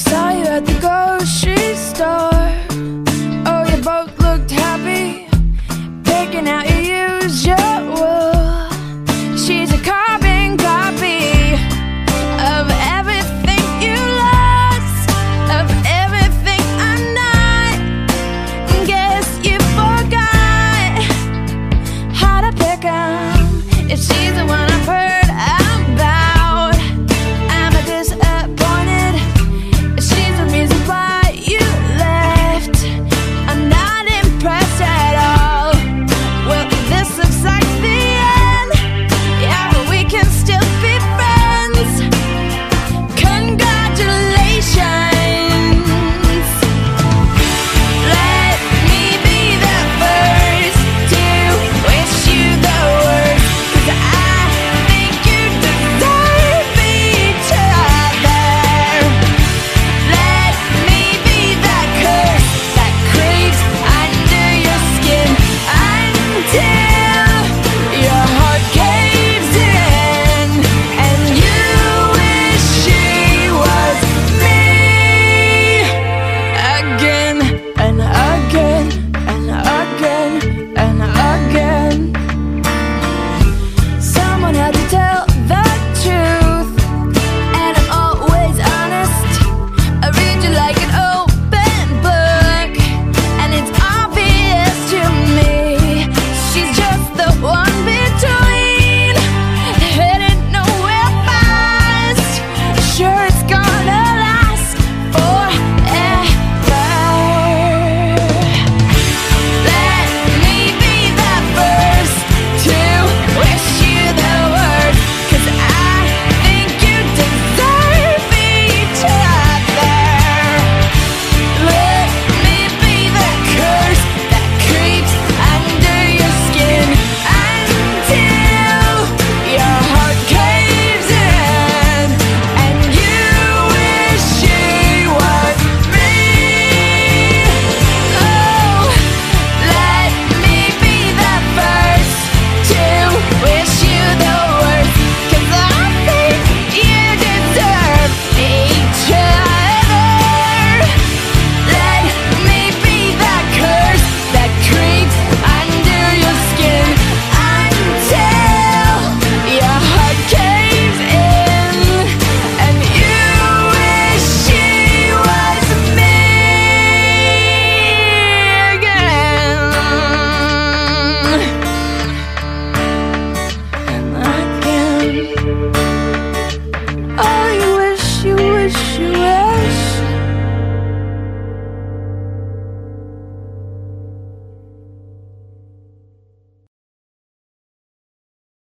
saw you at the grocery store. Oh, you both looked happy, picking out your usual. She's a carbon copy of everything you lost, of everything I'm not. Guess you forgot how to pick 'em if she's the one.